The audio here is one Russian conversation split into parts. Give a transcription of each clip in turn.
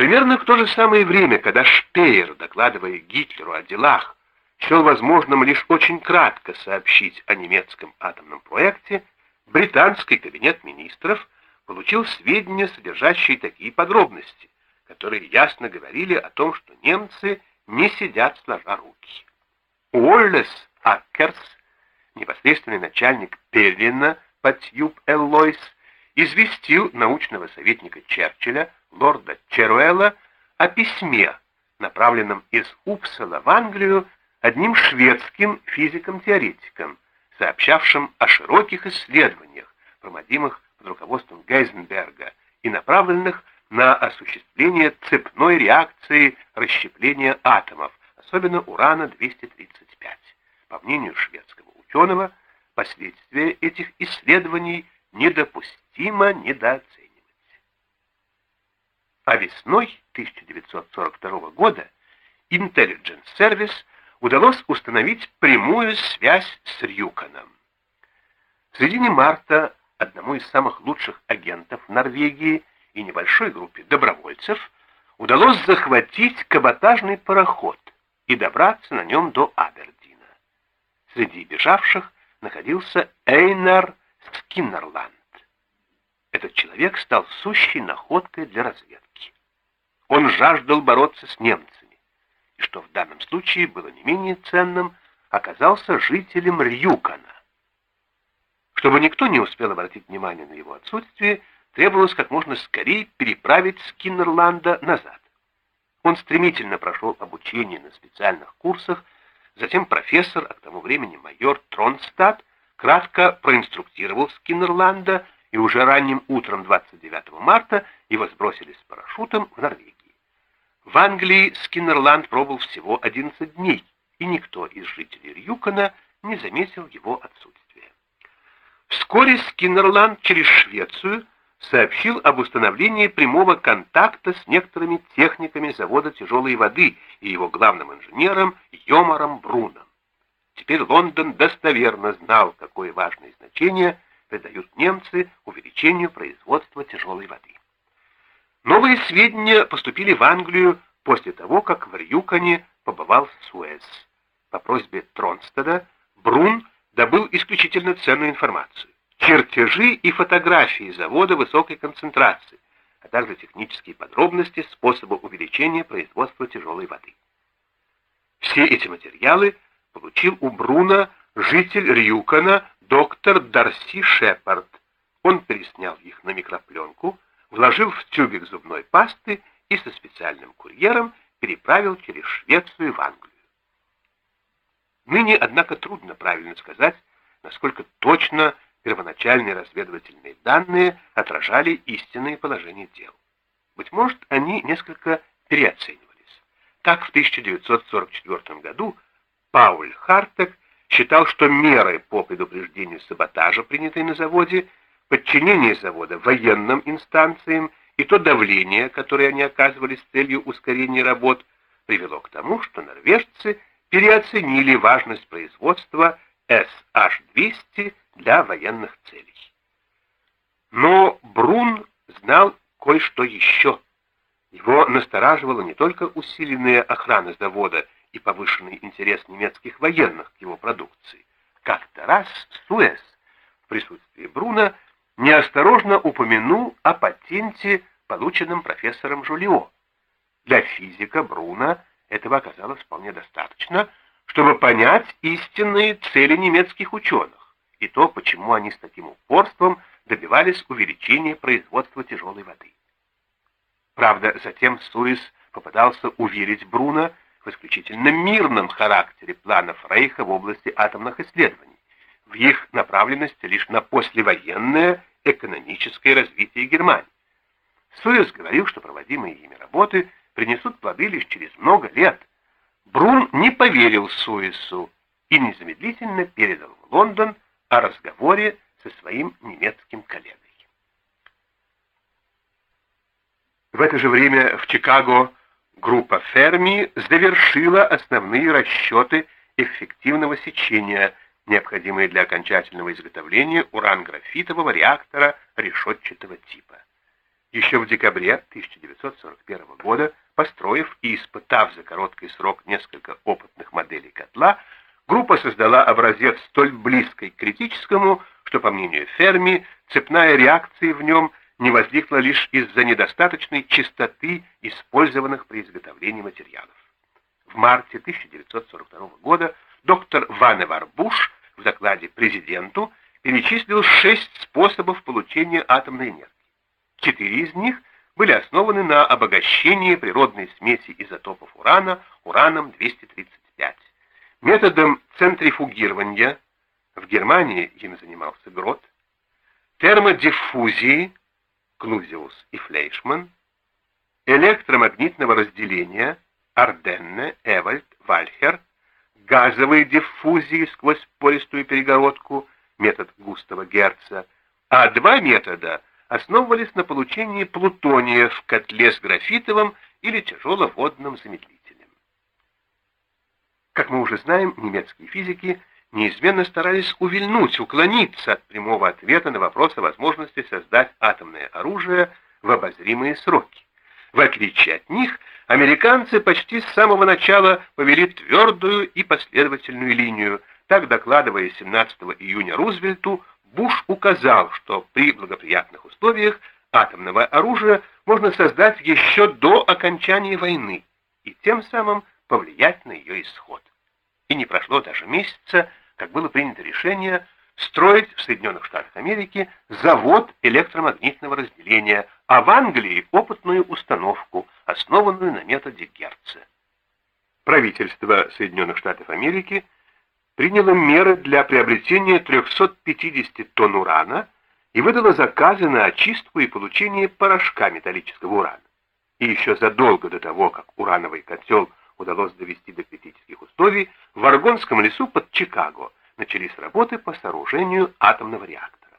Примерно в то же самое время, когда Шпеер, докладывая Гитлеру о делах, счел возможным лишь очень кратко сообщить о немецком атомном проекте, британский кабинет министров получил сведения, содержащие такие подробности, которые ясно говорили о том, что немцы не сидят сложа руки. Уоллес Аккерс, непосредственный начальник Перлина по Тьюб-Эллойс, известил научного советника Черчилля, лорда Черуэлла, о письме, направленном из Упсала в Англию одним шведским физиком-теоретиком, сообщавшим о широких исследованиях, проводимых под руководством Гейзенберга и направленных на осуществление цепной реакции расщепления атомов, особенно урана-235. По мнению шведского ученого, последствия этих исследований недопустимо недооценивать. А весной 1942 года Intelligence Service удалось установить прямую связь с Рюканом. В середине марта одному из самых лучших агентов Норвегии и небольшой группе добровольцев удалось захватить каботажный пароход и добраться на нем до Абердина. Среди бежавших находился Эйнар Скиннерланд. Этот человек стал сущей находкой для разведки. Он жаждал бороться с немцами, и что в данном случае было не менее ценным, оказался жителем Рюкана. Чтобы никто не успел обратить внимание на его отсутствие, требовалось как можно скорее переправить Скиннерланда назад. Он стремительно прошел обучение на специальных курсах, затем профессор, а к тому времени майор Тронстадт, кратко проинструктировал Скиннерланда, и уже ранним утром 29 марта его сбросили с парашютом в Норвегии. В Англии Скиннерланд пробыл всего 11 дней, и никто из жителей Рюкона не заметил его отсутствия. Вскоре Скиннерланд через Швецию сообщил об установлении прямого контакта с некоторыми техниками завода тяжелой воды и его главным инженером Йомаром Бруном. Теперь Лондон достоверно знал, какое важное значение придают немцы увеличению производства тяжелой воды. Новые сведения поступили в Англию после того, как в Рюкане побывал Суэз. По просьбе Тронстеда Брун добыл исключительно ценную информацию. Чертежи и фотографии завода высокой концентрации, а также технические подробности способа увеличения производства тяжелой воды. Все эти материалы получил у Бруна житель Рюкана доктор Дарси Шепард. Он переснял их на микропленку, вложил в тюбик зубной пасты и со специальным курьером переправил через Швецию в Англию. Ныне, однако, трудно правильно сказать, насколько точно первоначальные разведывательные данные отражали истинное положение дел. Быть может, они несколько переоценивались. Так, в 1944 году Пауль Хартек считал, что меры по предупреждению саботажа, принятые на заводе, подчинение завода военным инстанциям и то давление, которое они оказывали с целью ускорения работ, привело к тому, что норвежцы переоценили важность производства SH-200 для военных целей. Но Брун знал кое-что еще. Его настораживала не только усиленная охрана завода и повышенный интерес немецких военных к его продукции. Как-то раз Суэс в присутствии Бруна неосторожно упомянул о патенте, полученном профессором Жулио. Для физика Бруна этого оказалось вполне достаточно, чтобы понять истинные цели немецких ученых и то, почему они с таким упорством добивались увеличения производства тяжелой воды. Правда, затем Суис попытался уверить Бруна в исключительно мирном характере планов Рейха в области атомных исследований, в их направленности лишь на послевоенное экономическое развитие Германии. Суэс говорил, что проводимые ими работы принесут плоды лишь через много лет. Брун не поверил Суэсу и незамедлительно передал в Лондон о разговоре со своим немецким коллегой. В это же время в Чикаго группа Ферми завершила основные расчеты эффективного сечения необходимые для окончательного изготовления уран-графитового реактора решетчатого типа. Еще в декабре 1941 года, построив и испытав за короткий срок несколько опытных моделей котла, группа создала образец столь близкий к критическому, что, по мнению Ферми, цепная реакция в нем не возникла лишь из-за недостаточной чистоты использованных при изготовлении материалов. В марте 1942 года доктор Ваневар Буш в докладе президенту перечислил шесть способов получения атомной энергии. Четыре из них были основаны на обогащении природной смеси изотопов урана ураном-235. Методом центрифугирования, в Германии им занимался Грот, термодиффузии, Клузиус и Флейшман, электромагнитного разделения, Арденне, Эвальд, Вальхер, газовой диффузии сквозь пористую перегородку, метод Густава Герца, а два метода основывались на получении плутония в котле с графитовым или тяжеловодным замедлителем. Как мы уже знаем, немецкие физики неизменно старались увильнуть, уклониться от прямого ответа на вопрос о возможности создать атомное оружие в обозримые сроки. В отличие от них, американцы почти с самого начала повели твердую и последовательную линию. Так, докладывая 17 июня Рузвельту, Буш указал, что при благоприятных условиях атомного оружия можно создать еще до окончания войны и тем самым повлиять на ее исход. И не прошло даже месяца, как было принято решение строить в Соединенных Штатах Америки завод электромагнитного разделения, а в Англии опытную установку, основанную на методе Герца. Правительство Соединенных Штатов Америки приняло меры для приобретения 350 тонн урана и выдало заказы на очистку и получение порошка металлического урана. И еще задолго до того, как урановый котел удалось довести до критических условий, в Аргонском лесу под Чикаго начались работы по сооружению атомного реактора.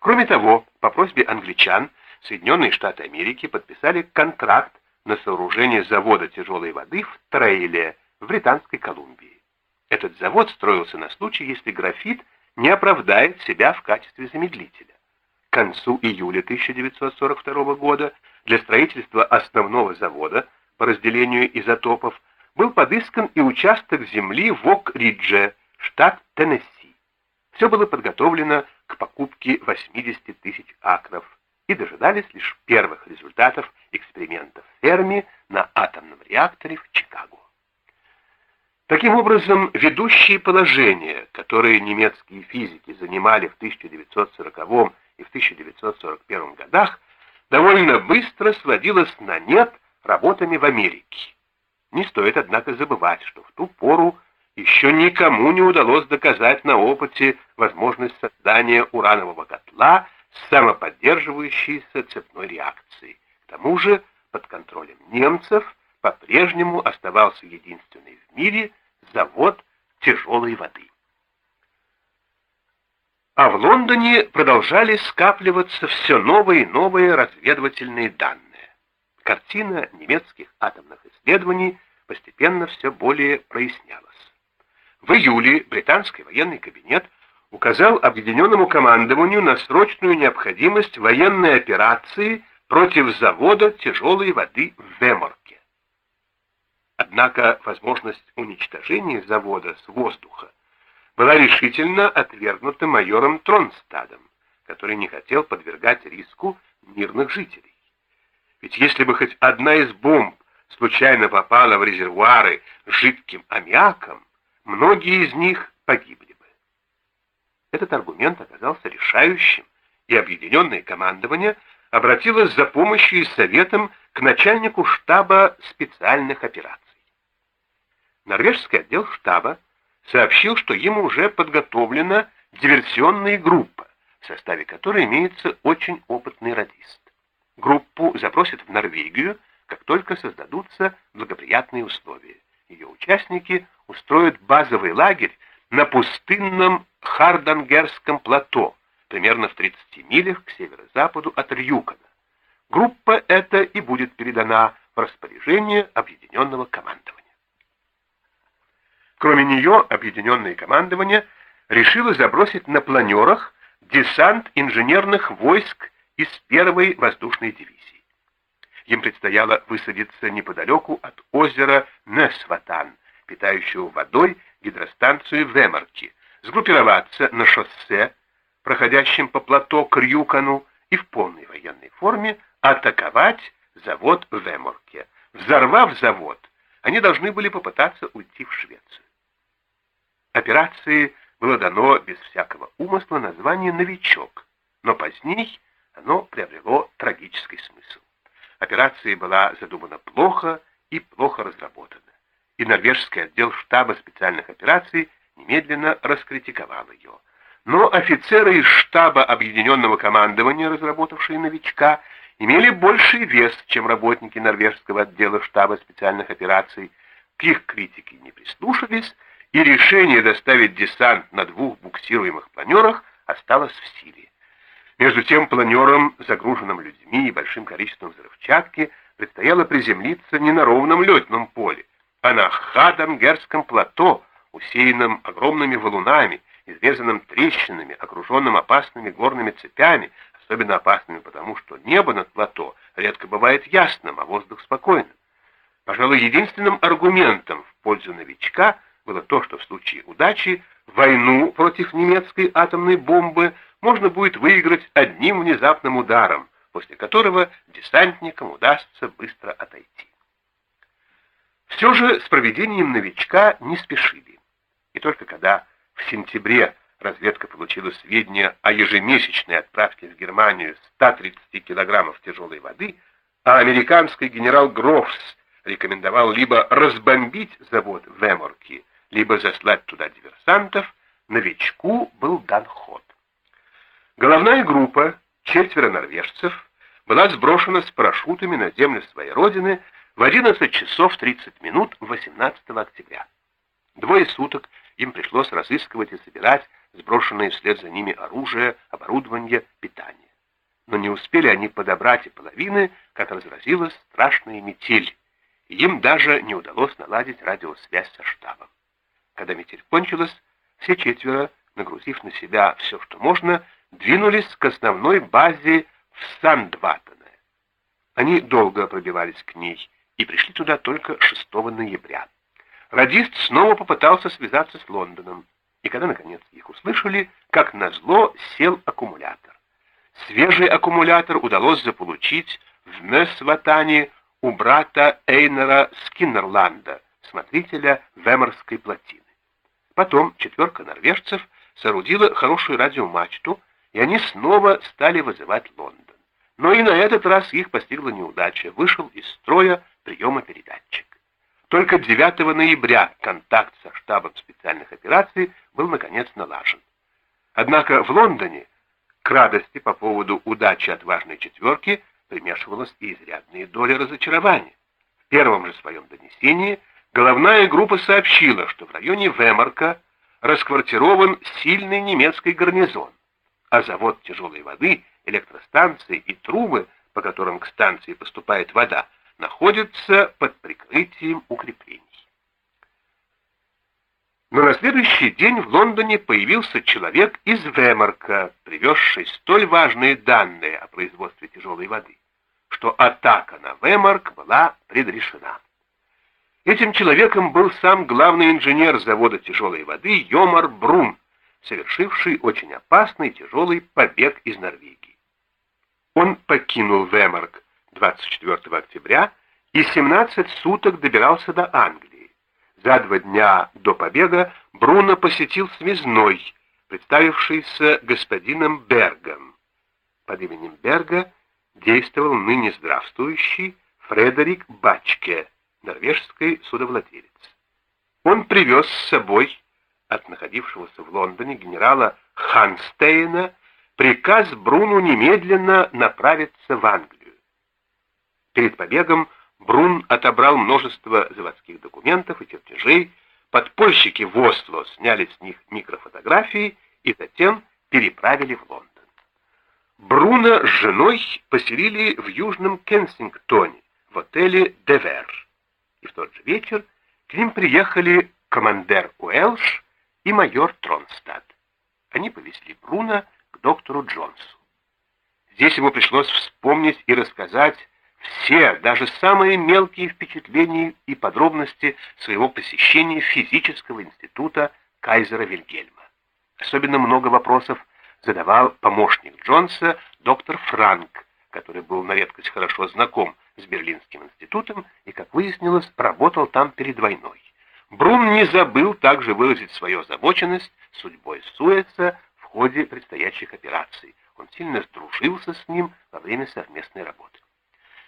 Кроме того, по просьбе англичан, Соединенные Штаты Америки подписали контракт на сооружение завода тяжелой воды в Трейле в Британской Колумбии. Этот завод строился на случай, если графит не оправдает себя в качестве замедлителя. К концу июля 1942 года для строительства основного завода по разделению изотопов был подыскан и участок земли в Ок-Ридже, штат Теннесси. Все было подготовлено к покупке 80 тысяч акров и дожидались лишь первых результатов экспериментов Ферми на атомном реакторе в Чикаго. Таким образом, ведущие положения, которые немецкие физики занимали в 1940 и в 1941 годах, довольно быстро сводилось на нет работами в Америке. Не стоит, однако, забывать, что в ту пору еще никому не удалось доказать на опыте возможность создания уранового котла с самоподдерживающейся цепной реакцией. К тому же под контролем немцев по-прежнему оставался единственный в мире завод тяжелой воды. А в Лондоне продолжали скапливаться все новые и новые разведывательные данные картина немецких атомных исследований постепенно все более прояснялась. В июле британский военный кабинет указал объединенному командованию на срочную необходимость военной операции против завода тяжелой воды в Веморке. Однако возможность уничтожения завода с воздуха была решительно отвергнута майором Тронстадом, который не хотел подвергать риску мирных жителей. Ведь если бы хоть одна из бомб случайно попала в резервуары с жидким аммиаком, многие из них погибли бы. Этот аргумент оказался решающим, и объединенное командование обратилось за помощью и советом к начальнику штаба специальных операций. Норвежский отдел штаба сообщил, что ему уже подготовлена диверсионная группа, в составе которой имеется очень опытный радист. Группу запросят в Норвегию, как только создадутся благоприятные условия. Ее участники устроят базовый лагерь на пустынном Хардангерском плато, примерно в 30 милях к северо-западу от Рюкана. Группа эта и будет передана в распоряжение объединенного командования. Кроме нее, объединенное командование решило забросить на планерах десант инженерных войск из первой воздушной дивизии. Им предстояло высадиться неподалеку от озера Несватан, питающего водой гидростанцию Вемарки, сгруппироваться на шоссе, проходящем по плато к и в полной военной форме атаковать завод в Веморке. Взорвав завод, они должны были попытаться уйти в Швецию. Операции было дано без всякого умысла название «Новичок», но позднее оно приобрело трагический смысл. Операция была задумана плохо и плохо разработана, и норвежский отдел штаба специальных операций немедленно раскритиковал ее. Но офицеры из штаба объединенного командования, разработавшие новичка, имели больший вес, чем работники норвежского отдела штаба специальных операций. К их критике не прислушались, и решение доставить десант на двух буксируемых планерах осталось в силе. Между тем планерам, загруженным людьми и большим количеством взрывчатки, предстояло приземлиться не на ровном летном поле, а на Хадамгерском плато, усеянном огромными валунами, изрезанным трещинами, окруженным опасными горными цепями, особенно опасными потому, что небо над плато редко бывает ясным, а воздух спокойным. Пожалуй, единственным аргументом в пользу новичка – было то, что в случае удачи войну против немецкой атомной бомбы можно будет выиграть одним внезапным ударом, после которого десантникам удастся быстро отойти. Все же с проведением новичка не спешили. И только когда в сентябре разведка получила сведения о ежемесячной отправке в Германию 130 килограммов тяжелой воды, а американский генерал Грофс рекомендовал либо разбомбить завод в Эморке, либо заслать туда диверсантов, новичку был дан ход. Головная группа, четверо норвежцев, была сброшена с парашютами на землю своей родины в 11 часов 30 минут 18 октября. Двое суток им пришлось разыскивать и собирать сброшенные вслед за ними оружие, оборудование, питание. Но не успели они подобрать и половины, как разразилась страшная метель, и им даже не удалось наладить радиосвязь со штабом. Когда метель кончилась, все четверо, нагрузив на себя все, что можно, двинулись к основной базе в Сандватане. Они долго пробивались к ней и пришли туда только 6 ноября. Радист снова попытался связаться с Лондоном, и когда, наконец, их услышали, как назло сел аккумулятор. Свежий аккумулятор удалось заполучить в Месватане у брата Эйнера Скиннерланда, смотрителя Вемерской плотины. Потом четверка норвежцев соорудила хорошую радиомачту, и они снова стали вызывать Лондон. Но и на этот раз их постигла неудача. Вышел из строя приема-передатчик. Только 9 ноября контакт со штабом специальных операций был наконец налажен. Однако в Лондоне к радости по поводу удачи отважной четверки примешивалась и изрядная доля разочарования. В первом же своем донесении головная группа сообщила, что в районе Вемарка расквартирован сильный немецкий гарнизон, а завод тяжелой воды, электростанции и трубы, по которым к станции поступает вода, находятся под прикрытием укреплений. Но на следующий день в Лондоне появился человек из Вемарка, привезший столь важные данные о производстве тяжелой воды, что атака на Вемарк была предрешена. Этим человеком был сам главный инженер завода тяжелой воды Йомар Брун, совершивший очень опасный тяжелый побег из Норвегии. Он покинул Вемарк 24 октября и 17 суток добирался до Англии. За два дня до побега Бруно посетил связной, представившийся господином Бергом. Под именем Берга действовал ныне здравствующий Фредерик Бачке, норвежский судовладелец. Он привез с собой от находившегося в Лондоне генерала Ханстейна приказ Бруну немедленно направиться в Англию. Перед побегом Брун отобрал множество заводских документов и чертежей, подпольщики в Осло сняли с них микрофотографии и затем переправили в Лондон. Бруна с женой поселили в Южном Кенсингтоне, в отеле «Девер» и в тот же вечер к ним приехали командир Уэлш и майор Тронстад. Они повезли Бруно к доктору Джонсу. Здесь ему пришлось вспомнить и рассказать все, даже самые мелкие впечатления и подробности своего посещения физического института Кайзера Вильгельма. Особенно много вопросов задавал помощник Джонса доктор Франк, который был на редкость хорошо знаком с Берлинским институтом и, как выяснилось, работал там перед войной. Брун не забыл также выразить свою озабоченность судьбой Суэца в ходе предстоящих операций. Он сильно сдружился с ним во время совместной работы.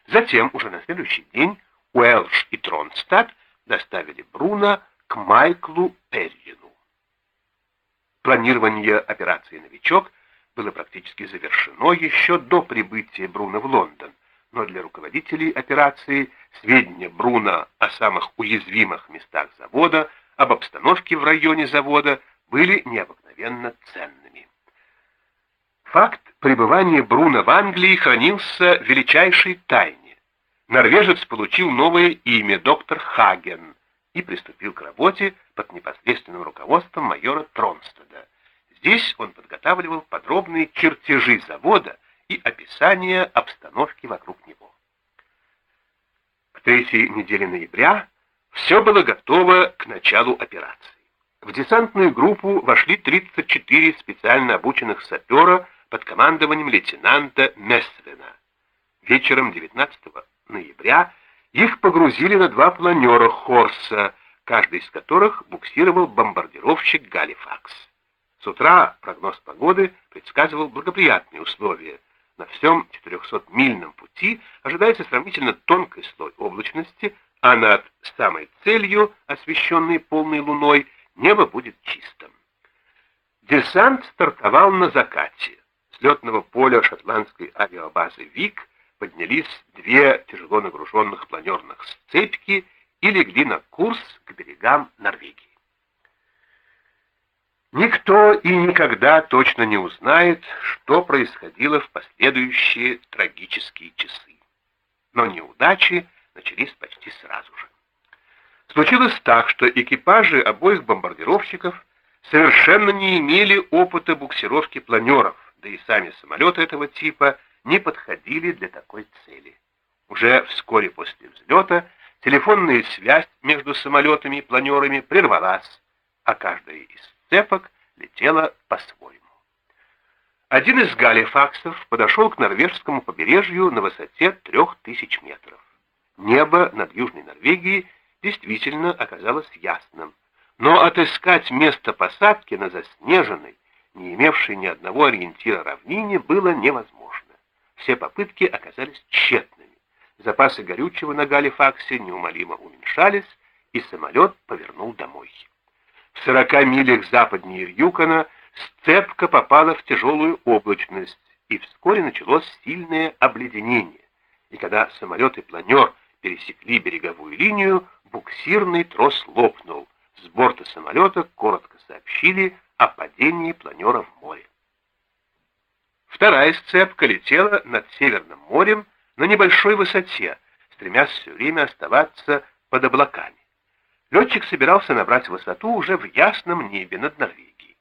Затем, уже на следующий день, Уэлш и Тронстадт доставили Бруна к Майклу Перрину. Планирование операции «Новичок» было практически завершено еще до прибытия Бруна в Лондон, но для руководителей операции сведения Бруна о самых уязвимых местах завода, об обстановке в районе завода были необыкновенно ценными. Факт пребывания Бруна в Англии хранился в величайшей тайне. Норвежец получил новое имя доктор Хаген и приступил к работе под непосредственным руководством майора Тронстеда. Здесь он подготавливал подробные чертежи завода и описание обстановки вокруг него. К третьей неделе ноября все было готово к началу операции. В десантную группу вошли 34 специально обученных сапера под командованием лейтенанта Мессвена. Вечером 19 ноября их погрузили на два планера Хорса, каждый из которых буксировал бомбардировщик «Галифакс». С утра прогноз погоды предсказывал благоприятные условия. На всем 400-мильном пути ожидается сравнительно тонкий слой облачности, а над самой целью, освещенной полной луной, небо будет чистым. Десант стартовал на закате. С летного поля шотландской авиабазы «Вик» поднялись две тяжело нагруженных планерных сцепки и легли на курс к берегам Норвегии. Никто и никогда точно не узнает, что происходило в последующие трагические часы. Но неудачи начались почти сразу же. Случилось так, что экипажи обоих бомбардировщиков совершенно не имели опыта буксировки планеров, да и сами самолеты этого типа не подходили для такой цели. Уже вскоре после взлета телефонная связь между самолетами и планерами прервалась, а каждая из цепок летела по-своему. Один из галифаксов подошел к норвежскому побережью на высоте трех тысяч метров. Небо над Южной Норвегией действительно оказалось ясным, но отыскать место посадки на заснеженной, не имевшей ни одного ориентира равнине, было невозможно. Все попытки оказались тщетными. Запасы горючего на Галифаксе неумолимо уменьшались, и самолет повернул домой. В сорока милях западнее Рюкона сцепка попала в тяжелую облачность, и вскоре началось сильное обледенение. И когда самолет и планер пересекли береговую линию, буксирный трос лопнул. С борта самолета коротко сообщили о падении планера в море. Вторая сцепка летела над Северным морем на небольшой высоте, стремясь все время оставаться под облаками. Летчик собирался набрать высоту уже в ясном небе над Норвегией.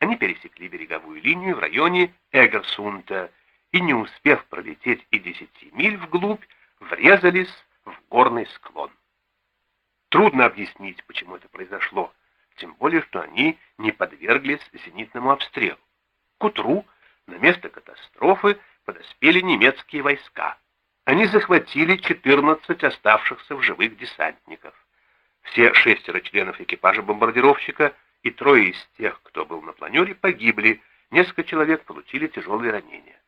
Они пересекли береговую линию в районе Эгерсунта и, не успев пролететь и десяти миль вглубь, врезались в горный склон. Трудно объяснить, почему это произошло, тем более, что они не подверглись зенитному обстрелу. К утру на место катастрофы подоспели немецкие войска. Они захватили 14 оставшихся в живых десантников. Все шестеро членов экипажа бомбардировщика и трое из тех, кто был на планере, погибли, несколько человек получили тяжелые ранения.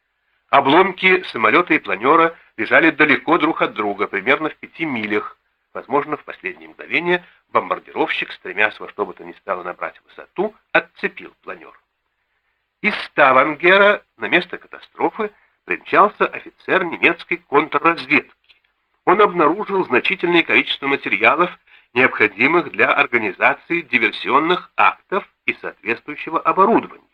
Обломки самолета и планера лежали далеко друг от друга, примерно в пяти милях. Возможно, в последнее мгновение бомбардировщик, стремясь во что бы то ни стало набрать высоту, отцепил планер. Из Ставангера на место катастрофы примчался офицер немецкой контрразведки. Он обнаружил значительное количество материалов, необходимых для организации диверсионных актов и соответствующего оборудования,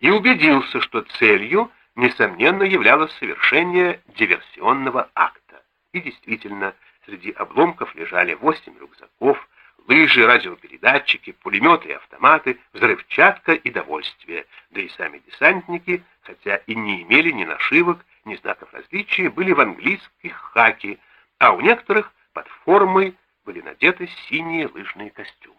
и убедился, что целью, несомненно, являлось совершение диверсионного акта. И действительно, среди обломков лежали восемь рюкзаков, лыжи, радиопередатчики, пулеметы и автоматы, взрывчатка и довольствие, да и сами десантники хотя и не имели ни нашивок, ни знаков различия, были в английских хаки, а у некоторых под формой были надеты синие лыжные костюмы.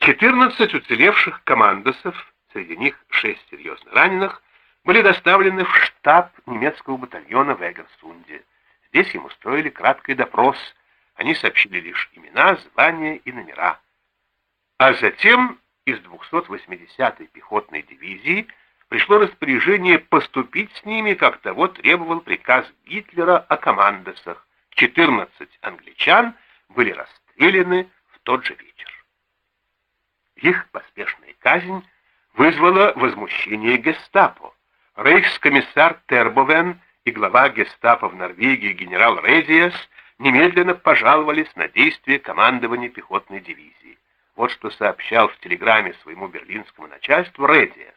14 уцелевших командосов, среди них 6 серьезно раненых, были доставлены в штаб немецкого батальона в Эгерсунде. Здесь им устроили краткий допрос. Они сообщили лишь имена, звания и номера. А затем из 280-й пехотной дивизии пришло распоряжение поступить с ними, как того требовал приказ Гитлера о командосах. 14 англичан были расстреляны в тот же вечер. Их поспешная казнь вызвала возмущение гестапо. Рейхскомиссар Тербовен и глава гестапо в Норвегии генерал Резиас немедленно пожаловались на действия командования пехотной дивизии. Вот что сообщал в телеграмме своему берлинскому начальству Резиас.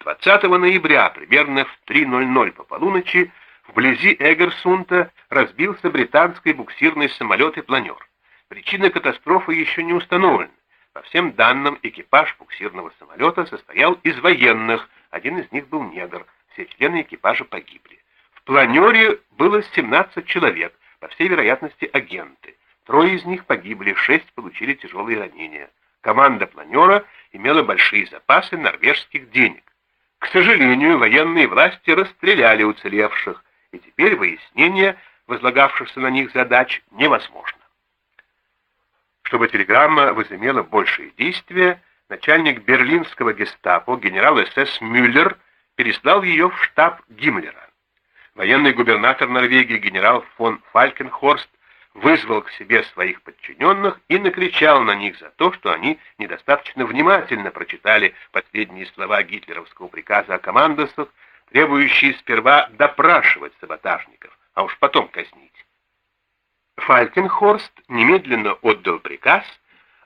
20 ноября, примерно в 3.00 по полуночи, вблизи Эгерсунта разбился британский буксирный самолет и планер. Причина катастрофы еще не установлена. По всем данным, экипаж буксирного самолета состоял из военных, один из них был негр, все члены экипажа погибли. В планере было 17 человек, по всей вероятности агенты. Трое из них погибли, шесть получили тяжелые ранения. Команда планера имела большие запасы норвежских денег. К сожалению, военные власти расстреляли уцелевших, и теперь выяснение возлагавшихся на них задач невозможно. Чтобы телеграмма возымела большее действие, начальник берлинского гестапо генерал СС Мюллер переслал ее в штаб Гиммлера. Военный губернатор Норвегии генерал фон Фалькенхорст вызвал к себе своих подчиненных и накричал на них за то, что они недостаточно внимательно прочитали последние слова гитлеровского приказа о командосах, требующие сперва допрашивать саботажников, а уж потом казнить. Фалькенхорст немедленно отдал приказ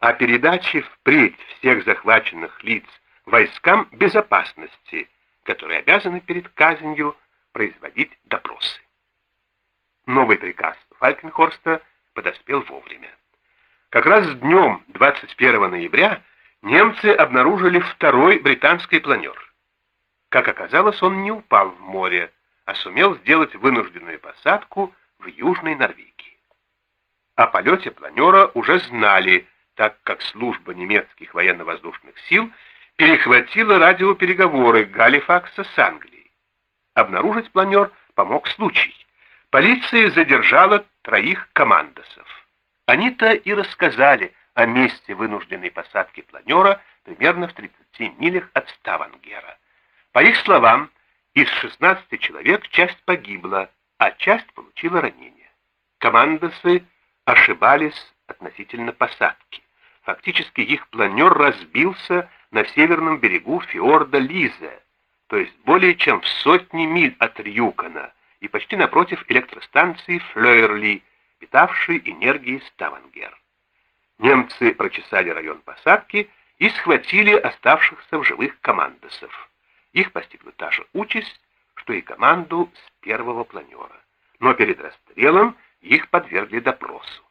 о передаче впредь всех захваченных лиц войскам безопасности, которые обязаны перед казнью производить допросы. Новый приказ Фалькенхорста подоспел вовремя. Как раз днем 21 ноября немцы обнаружили второй британский планер. Как оказалось, он не упал в море, а сумел сделать вынужденную посадку в Южной Норвегии. О полете планера уже знали, так как служба немецких военно-воздушных сил перехватила радиопереговоры Галифакса с Англией. Обнаружить планер помог случай. Полиция задержала троих командосов. Они-то и рассказали о месте вынужденной посадки планера примерно в 30 милях от Ставангера. По их словам, из 16 человек часть погибла, а часть получила ранения. Командосы ошибались относительно посадки. Фактически их планер разбился на северном берегу фьорда Лизе, то есть более чем в сотни миль от Рюкана и почти напротив электростанции Флёерли, питавшей энергией Ставангер. Немцы прочесали район посадки и схватили оставшихся в живых командосов. Их постигла та же участь, что и команду с первого планера. Но перед расстрелом их подвергли допросу.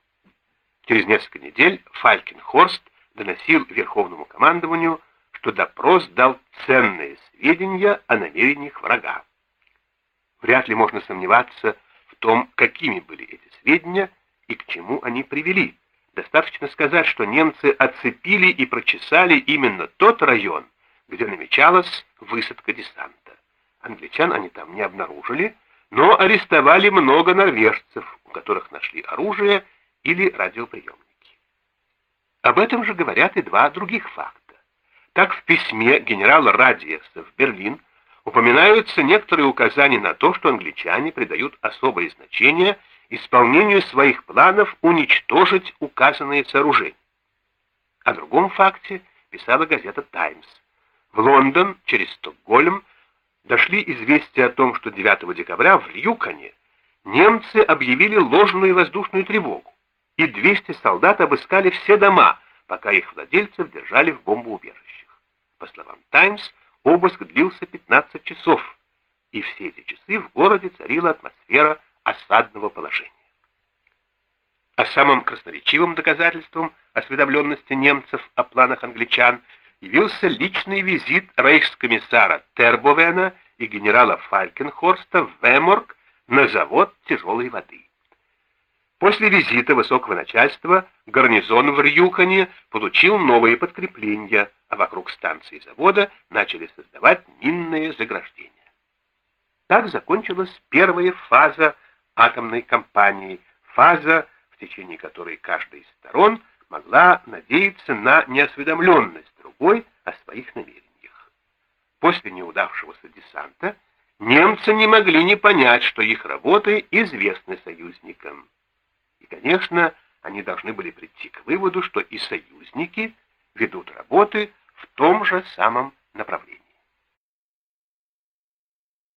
Через несколько недель Фалькенхорст доносил Верховному командованию, что допрос дал ценные сведения о намерениях врага. Вряд ли можно сомневаться в том, какими были эти сведения и к чему они привели. Достаточно сказать, что немцы оцепили и прочесали именно тот район, где намечалась высадка десанта. Англичан они там не обнаружили, но арестовали много норвежцев, у которых нашли оружие или радиоприемники. Об этом же говорят и два других факта. Так в письме генерала Радиеса в Берлин упоминаются некоторые указания на то, что англичане придают особое значение исполнению своих планов уничтожить указанные сооружения. О другом факте писала газета «Таймс». В Лондон через Стокгольм дошли известия о том, что 9 декабря в Рюкане немцы объявили ложную воздушную тревогу, и 200 солдат обыскали все дома, пока их владельцев держали в бомбоубежищах. По словам «Таймс», обыск длился 15 часов, и все эти часы в городе царила атмосфера осадного положения. А самым красноречивым доказательством осведомленности немцев о планах англичан явился личный визит рейхскомиссара Тербовена и генерала Фалькенхорста в Веморг на завод тяжелой воды. После визита высокого начальства гарнизон в Рюхане получил новые подкрепления, а вокруг станции завода начали создавать минные заграждения. Так закончилась первая фаза атомной кампании, фаза, в течение которой каждая из сторон могла надеяться на неосведомленность другой о своих намерениях. После неудавшегося десанта немцы не могли не понять, что их работы известны союзникам. И, конечно, они должны были прийти к выводу, что и союзники ведут работы в том же самом направлении.